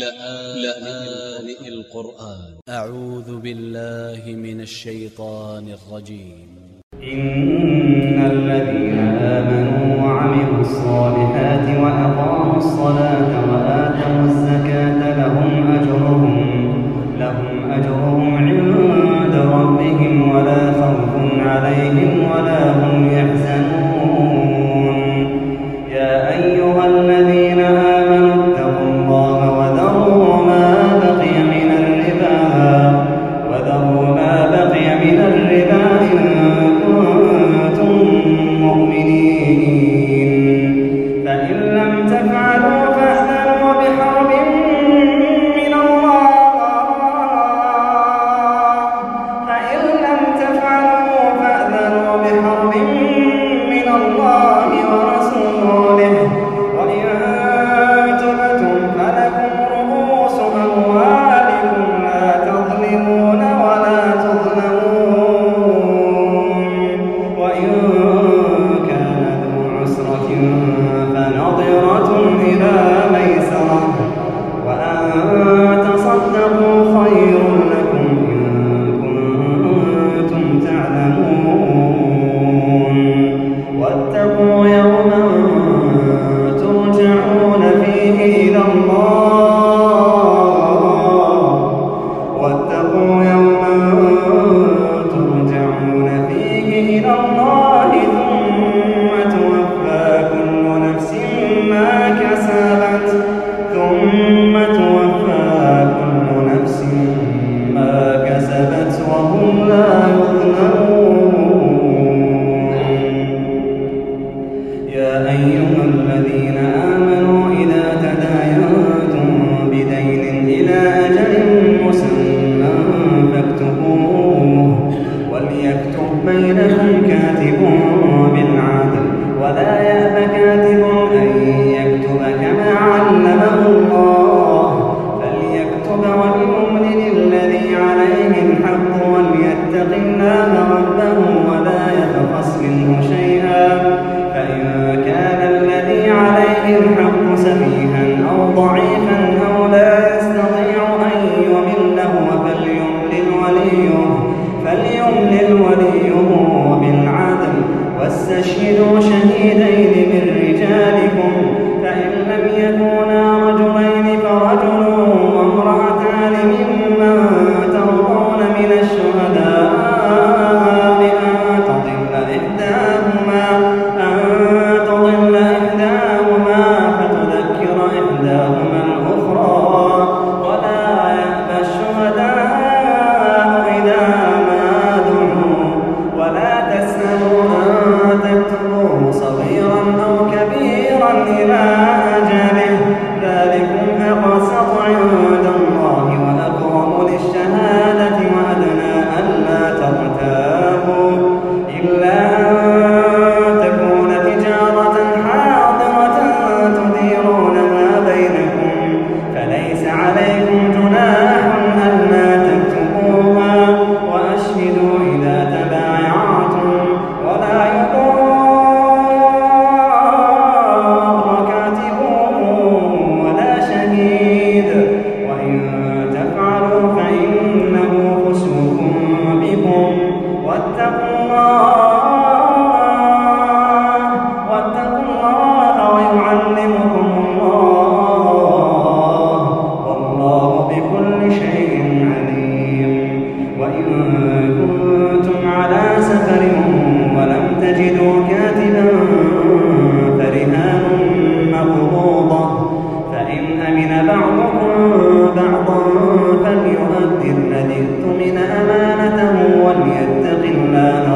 لآن القرآن. أ ع و ذ ب ا ل ل ه من ا ل ش ي ط ا ن ا ل ج ي م إن ا ل ذ ي الذين آمنوا وعملوا الصالحات وأقاموا الصلاة وَلْيَتَّقِ اللَّهَ